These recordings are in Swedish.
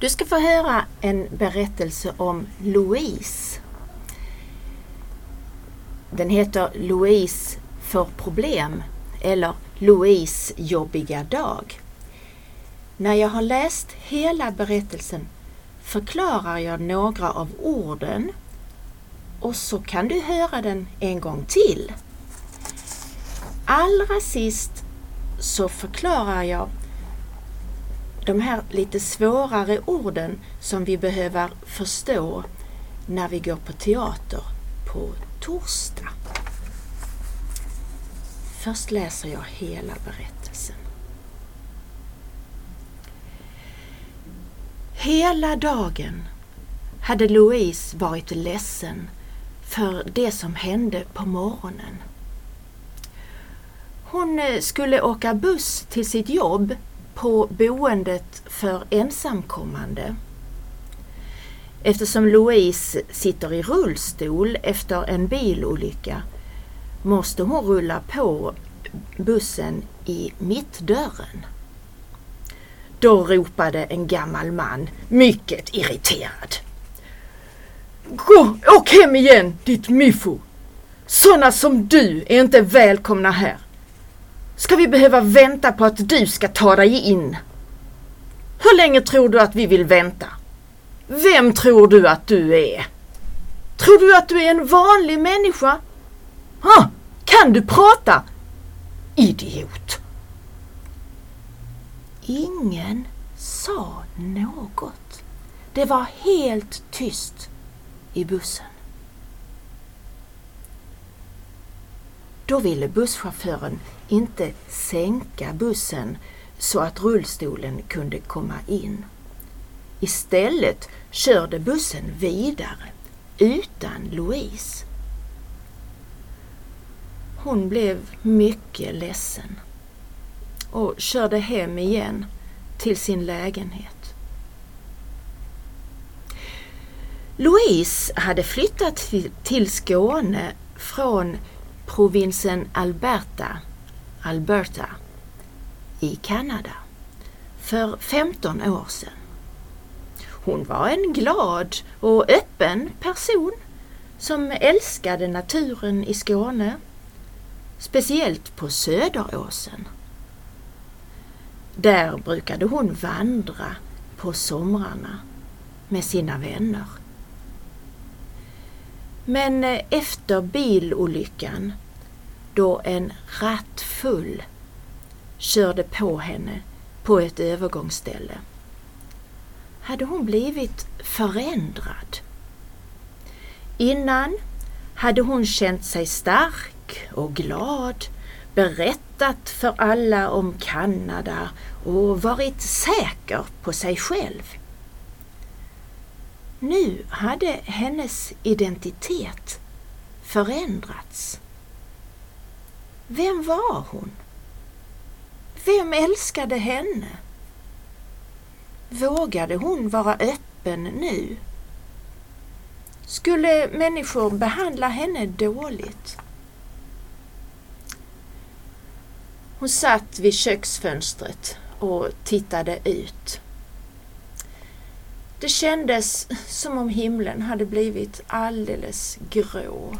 Du ska få höra en berättelse om Louise. Den heter Louise får problem eller Louise jobbiga dag. När jag har läst hela berättelsen förklarar jag några av orden och så kan du höra den en gång till. Allra sist så förklarar jag de här lite svårare orden som vi behöver förstå när vi går på teater på torsdag. Först läser jag hela berättelsen. Hela dagen hade Louise varit ledsen för det som hände på morgonen. Hon eh, skulle åka buss till sitt jobb på boendet för ensamkommande. Eftersom Louise sitter i rullstol efter en bilolycka måste hon rulla på bussen i mittdörren. Då ropade en gammal man mycket irriterad. Gå, åk hem igen ditt miffo! Sådana som du är inte välkomna här. Ska vi behöva vänta på att du ska ta dig in? Hur länge tror du att vi vill vänta? Vem tror du att du är? Tror du att du är en vanlig människa? Ha, kan du prata? Idiot! Ingen sa något. Det var helt tyst i bussen. Då ville busschauffören inte sänka bussen så att rullstolen kunde komma in. Istället körde bussen vidare utan Louise. Hon blev mycket ledsen och körde hem igen till sin lägenhet. Louise hade flyttat till Skåne från provinsen Alberta, Alberta i Kanada för 15 år sedan. Hon var en glad och öppen person som älskade naturen i Skåne, speciellt på Söderåsen. Där brukade hon vandra på somrarna med sina vänner. Men eh, efter bilolyckan då en rattfull körde på henne på ett övergångsställe hade hon blivit förändrad. Innan hade hon känt sig stark och glad, berättat för alla om Kanada och varit säker på sig själv. Nu hade hennes identitet förändrats. Vem var hon? Vem älskade henne? Vågade hon vara öppen nu? Skulle människor behandla henne dåligt? Hon satt vid köksfönstret och tittade ut. Det kändes som om himlen hade blivit alldeles grå.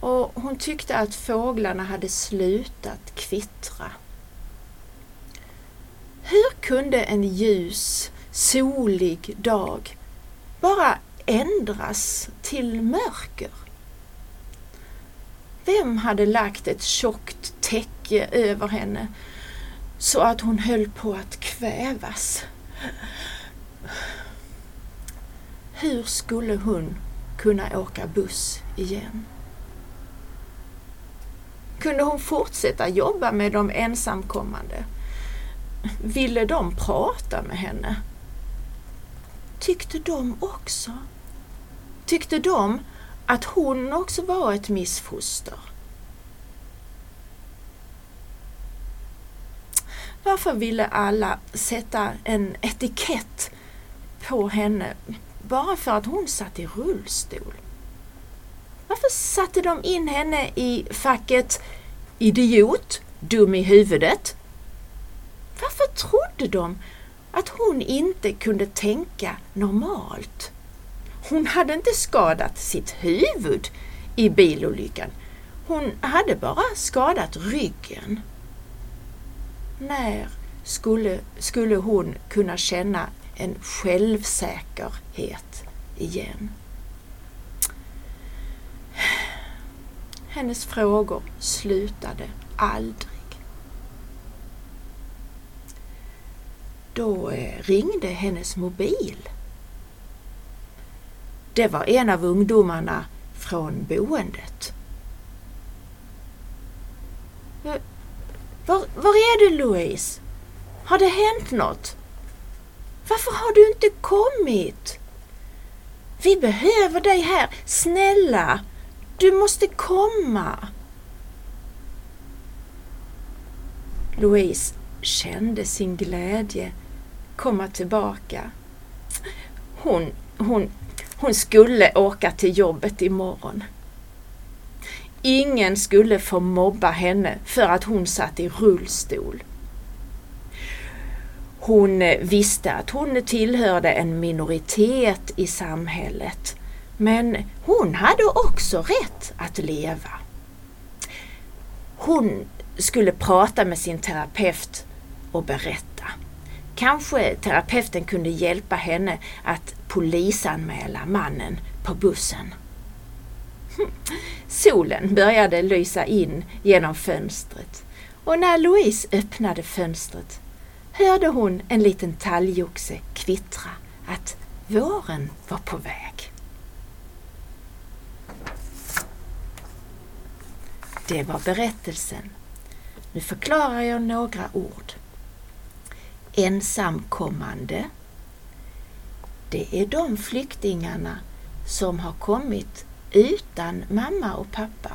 Och hon tyckte att fåglarna hade slutat kvittra. Hur kunde en ljus, solig dag bara ändras till mörker? Vem hade lagt ett tjockt täcke över henne så att hon höll på att kvävas? Hur skulle hon kunna åka buss igen? Kunde hon fortsätta jobba med de ensamkommande? Ville de prata med henne? Tyckte de också? Tyckte de att hon också var ett missfoster? Varför ville alla sätta en etikett på henne bara för att hon satt i rullstol? Varför satte de in henne i facket idiot, dum i huvudet? Varför trodde de att hon inte kunde tänka normalt. Hon hade inte skadat sitt huvud i bilolyckan. Hon hade bara skadat ryggen. När skulle, skulle hon kunna känna en självsäkerhet igen? Hennes frågor slutade aldrig. Då eh, ringde hennes mobil. Det var en av ungdomarna från boendet. Eh, var, var är du Louise? Har det hänt något? Varför har du inte kommit? Vi behöver dig här. Snälla, du måste komma. Louise kände sin glädje komma tillbaka. Hon, hon, hon skulle åka till jobbet imorgon. Ingen skulle få mobba henne för att hon satt i rullstol. Hon eh, visste att hon tillhörde en minoritet i samhället men hon hade också rätt att leva. Hon skulle prata med sin terapeut och berätta. Kanske terapeuten kunde hjälpa henne att polisanmäla mannen på bussen. Solen började lysa in genom fönstret och när Louise öppnade fönstret hörde hon en liten talgoxe kvittra att våren var på väg. Det var berättelsen. Nu förklarar jag några ord. Ensamkommande. Det är de flyktingarna som har kommit utan mamma och pappa.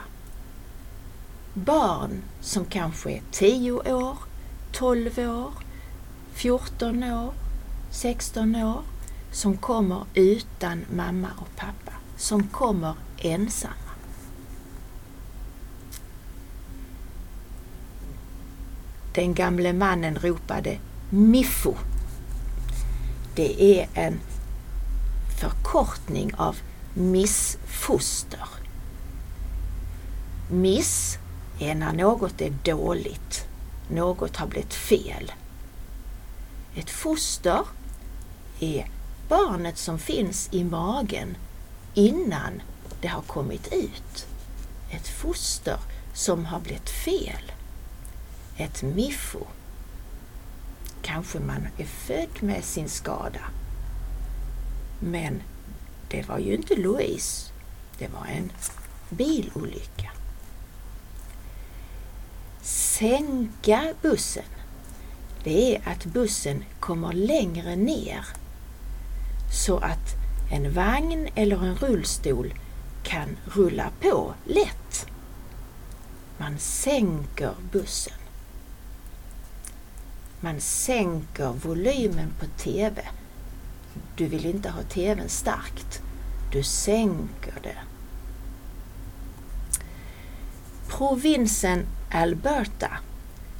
Barn som kanske är 10 år, 12 år, 14 år, 16 år som kommer utan mamma och pappa, som kommer ensamma. Den gamle mannen ropade Miffo. Det är en förkortning av missfoster. Miss är när något är dåligt, något har blivit fel. Ett foster är barnet som finns i magen innan det har kommit ut. Ett foster som har blivit fel. Ett miffo. Kanske man är född med sin skada. Men det var ju inte Louise. Det var en bilolycka. Sänka bussen. Det är att bussen kommer längre ner så att en vagn eller en rullstol kan rulla på lätt. Man sänker bussen. Man sänker volymen på TV. Du vill inte ha TVn starkt. Du sänker det. Provinsen Alberta,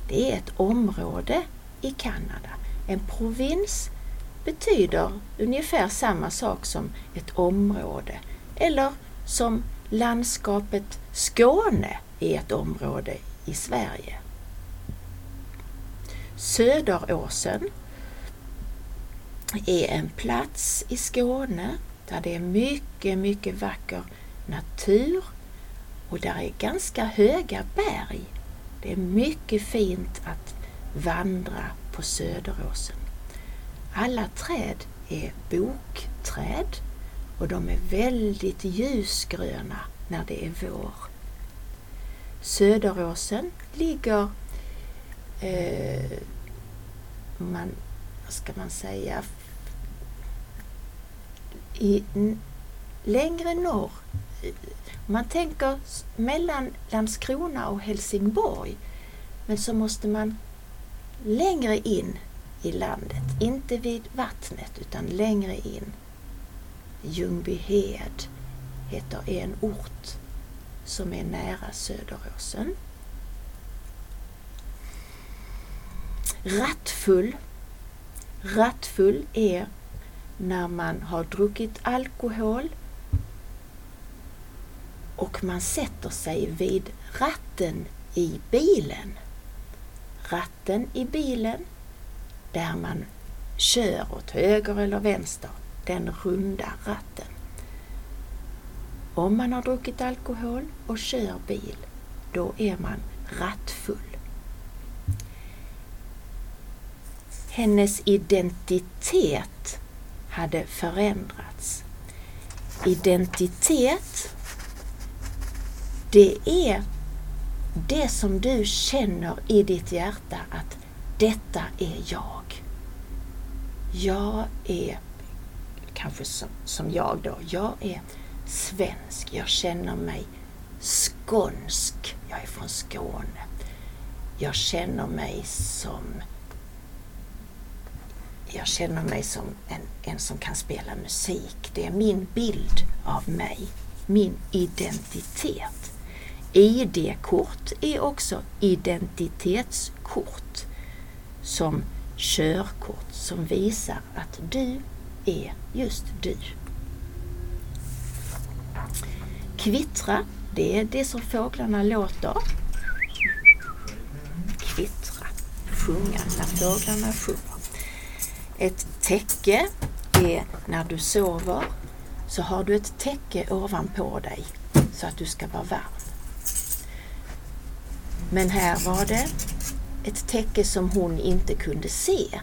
det är ett område i Kanada. En provins betyder ungefär samma sak som ett område eller som landskapet Skåne är ett område i Sverige. Söderåsen är en plats i Skåne där det är mycket, mycket vacker natur och där är ganska höga berg. Det är mycket fint att vandra på Söderåsen. Alla träd är bokträd och de är väldigt ljusgröna när det är vår. Söderåsen ligger eh, man, vad ska man säga, i, längre norr. Man tänker mellan Landskrona och Helsingborg men så måste man längre in i landet, inte vid vattnet utan längre in. Ljungbyhed heter en ort som är nära Söderåsen. Rattfull. Rattfull är när man har druckit alkohol och man sätter sig vid ratten i bilen. Ratten i bilen där man kör åt höger eller vänster, den runda ratten. Om man har druckit alkohol och kör bil, då är man rattfull. Hennes identitet hade förändrats. Identitet, det är det som du känner i ditt hjärta att detta är jag. Jag är, kanske som, som jag då, jag är svensk. Jag känner mig skånsk. Jag är från Skåne. Jag känner mig som jag känner mig som en, en som kan spela musik. Det är min bild av mig, min identitet. ID-kort är också identitetskort som körkort som visar att du är just du. Kvittra, det är det som fåglarna låter. Kvittra, sjunga när fåglarna sjunger. Ett täcke är när du sover så har du ett täcke ovanpå dig så att du ska vara varm. Men här var det ett täcke som hon inte kunde se.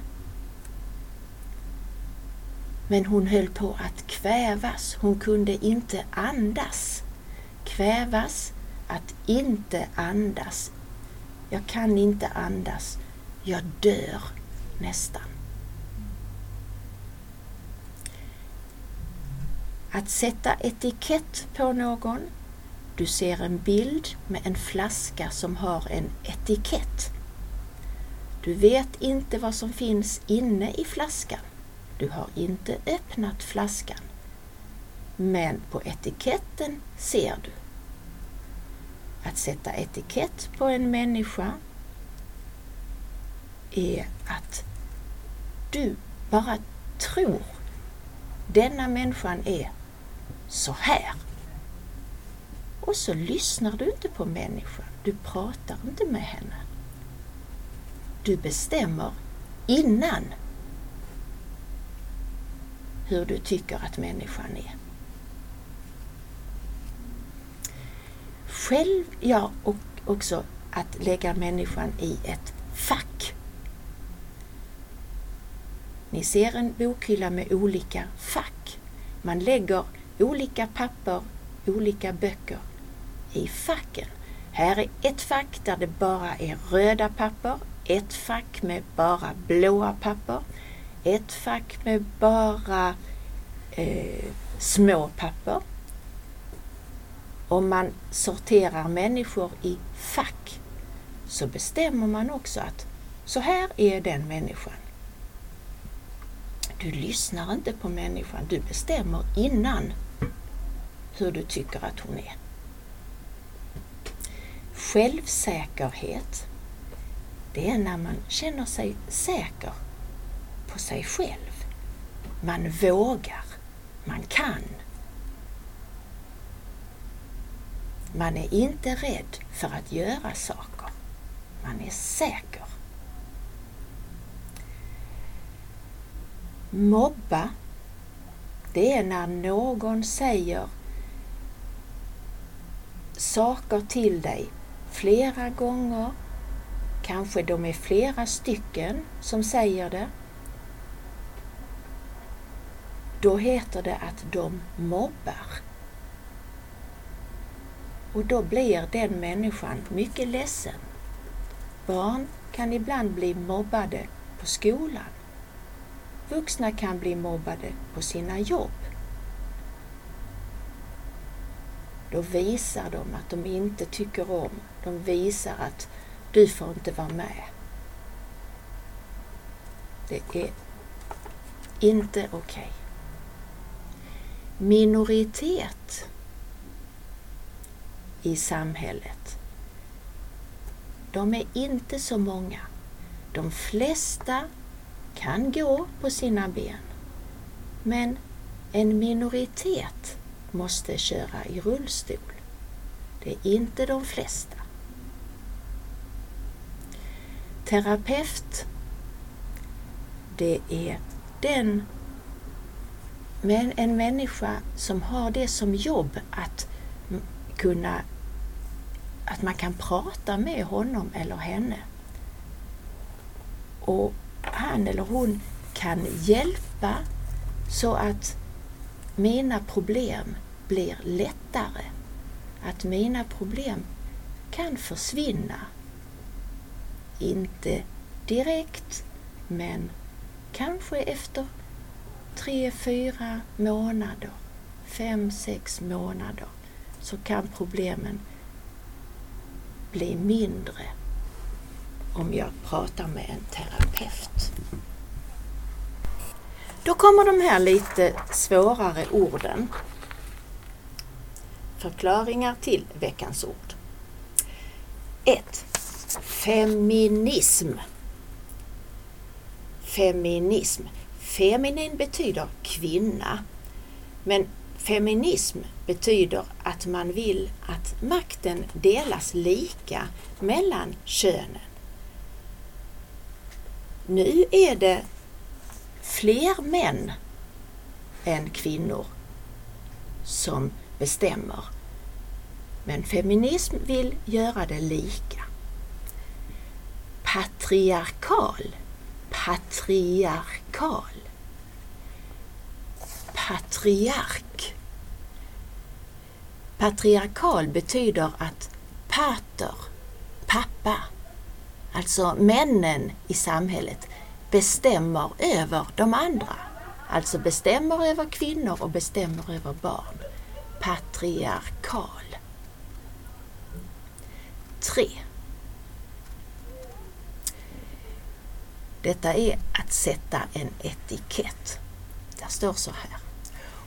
Men hon höll på att kvävas. Hon kunde inte andas. Kvävas, att inte andas. Jag kan inte andas. Jag dör nästan. Att sätta etikett på någon. Du ser en bild med en flaska som har en etikett. Du vet inte vad som finns inne i flaskan. Du har inte öppnat flaskan. Men på etiketten ser du. Att sätta etikett på en människa är att du bara tror denna människan är så här. Och så lyssnar du inte på människan. Du pratar inte med henne. Du bestämmer innan hur du tycker att människan är. Själv, ja, och också att lägga människan i ett fack. Ni ser en bokhylla med olika fack. Man lägger olika papper, olika böcker i facken. Här är ett fack där det bara är röda papper, ett fack med bara blåa papper, ett fack med bara eh, små papper. Om man sorterar människor i fack så bestämmer man också att så här är den människan. Du lyssnar inte på människan, du bestämmer innan hur du tycker att hon är. Självsäkerhet, det är när man känner sig säker på sig själv. Man vågar, man kan. Man är inte rädd för att göra saker. Man är säker. Mobba, det är när någon säger saker till dig flera gånger. Kanske de är flera stycken som säger det. Då heter det att de mobbar. Och då blir den människan mycket ledsen. Barn kan ibland bli mobbade på skolan. Vuxna kan bli mobbade på sina jobb. Då visar de att de inte tycker om. De visar att du får inte vara med. Det är inte okej. Okay. Minoritet i samhället. De är inte så många. De flesta kan gå på sina ben. Men en minoritet måste köra i rullstol. Det är inte de flesta. Terapeut, det är den men en människa som har det som jobb att kunna att man kan prata med honom eller henne. Och han eller hon kan hjälpa så att mina problem blir lättare. Att mina problem kan försvinna. Inte direkt, men kanske efter tre, fyra månader, fem, sex månader så kan problemen bli mindre om jag pratar med en terapeut. Då kommer de här lite svårare orden. Förklaringar till veckans ord. 1. Feminism. Feminism. Feminin betyder kvinna. Men feminism betyder att man vill att makten delas lika mellan könen. Nu är det fler män än kvinnor som bestämmer. Men feminism vill göra det lika. Patriarkal. Patriarkal. Patriark. Patriarkal betyder att pater, pappa, alltså männen i samhället, bestämmer över de andra. Alltså bestämmer över kvinnor och bestämmer över barn. Patriarkal. 3. Detta är att sätta en etikett. Där står så här.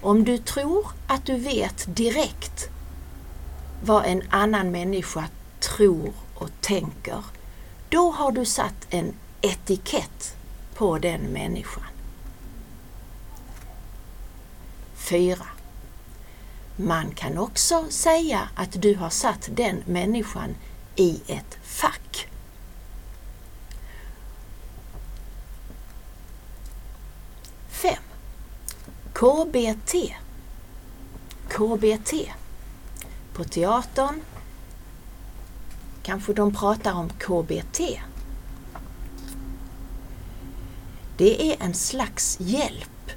Om du tror att du vet direkt vad en annan människa tror och tänker, då har du satt en etikett på den människan. 4. Man kan också säga att du har satt den människan i ett fack. Fem. KBT. KBT. På teatern kanske de pratar om KBT. Det är en slags hjälp.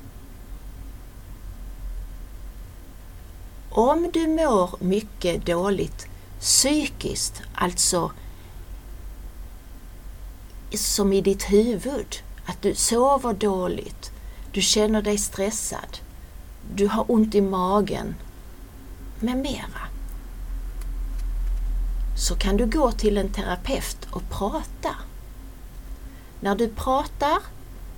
Om du mår mycket dåligt psykiskt, alltså som i ditt huvud, att du sover dåligt, du känner dig stressad, du har ont i magen med mera. Så kan du gå till en terapeut och prata. När du pratar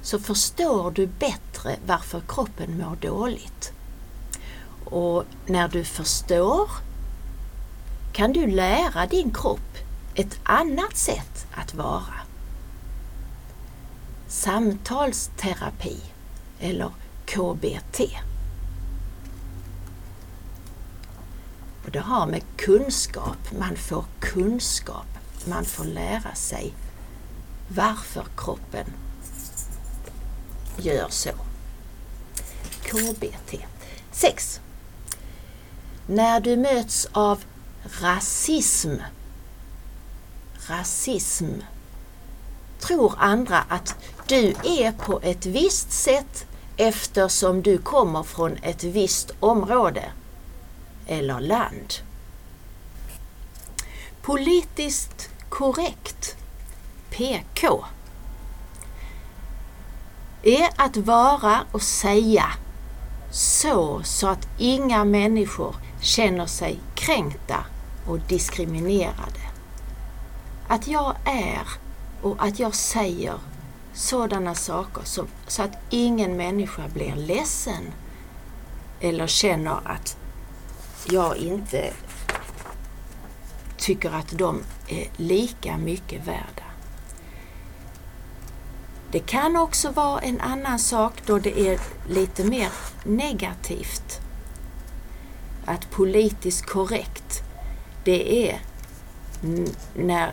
så förstår du bättre varför kroppen mår dåligt. Och när du förstår kan du lära din kropp ett annat sätt att vara. Samtalsterapi eller KBT. Och det har med kunskap, man får kunskap, man får lära sig varför kroppen gör så. KBT. 6. När du möts av rasism, rasism, tror andra att du är på ett visst sätt eftersom du kommer från ett visst område eller land. Politiskt korrekt, PK, är att vara och säga så, så att inga människor känner sig kränkta och diskriminerade. Att jag är och att jag säger sådana saker som, så att ingen människa blir ledsen eller känner att jag inte tycker att de är lika mycket värda. Det kan också vara en annan sak då det är lite mer negativt. Att politiskt korrekt, det är när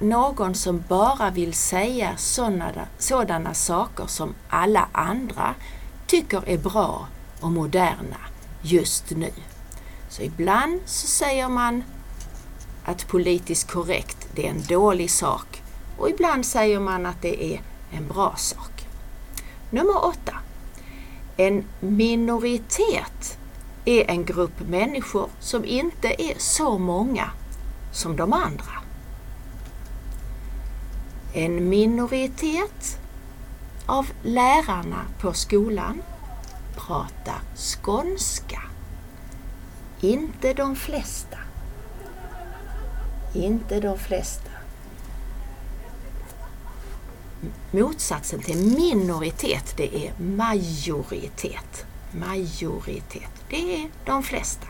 någon som bara vill säga sådana, sådana saker som alla andra tycker är bra och moderna just nu. Så ibland så säger man att politiskt korrekt, det är en dålig sak och ibland säger man att det är en bra sak. Nummer åtta. En minoritet är en grupp människor som inte är så många som de andra. En minoritet av lärarna på skolan pratar skånska. Inte de flesta. Inte de flesta. Motsatsen till minoritet, det är majoritet. Majoritet, det är de flesta.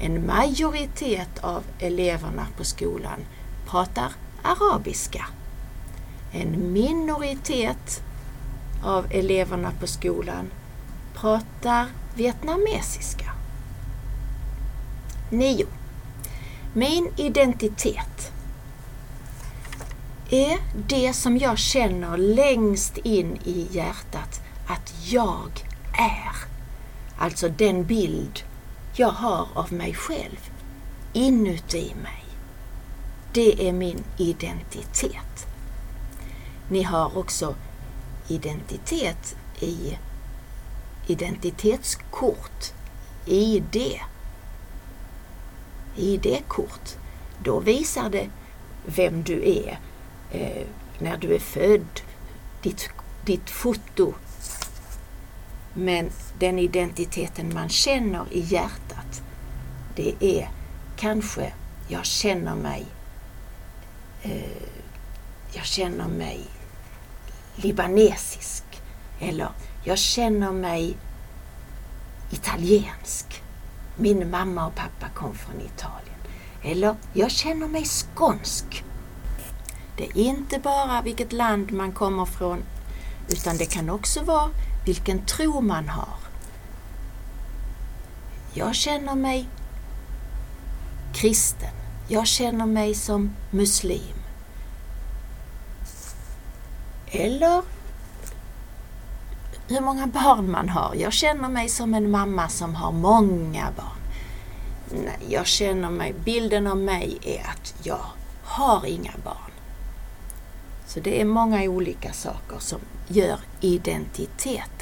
En majoritet av eleverna på skolan pratar arabiska. En minoritet av eleverna på skolan pratar vietnamesiska. 9. Min identitet är det som jag känner längst in i hjärtat att jag är. Alltså den bild jag har av mig själv inuti mig. Det är min identitet. Ni har också identitet i identitetskort, ID. ID-kort. Då visar det vem du är eh, när du är född, ditt, ditt foto. Men den identiteten man känner i hjärtat, det är kanske jag känner mig eh, jag känner mig libanesisk eller jag känner mig italiensk. Min mamma och pappa kom från Italien. Eller jag känner mig skånsk. Det är inte bara vilket land man kommer från utan det kan också vara vilken tro man har. Jag känner mig kristen. Jag känner mig som muslim. Eller hur många barn man har. Jag känner mig som en mamma som har många barn. Nej, jag känner mig, bilden av mig är att jag har inga barn. Så det är många olika saker som gör identitet.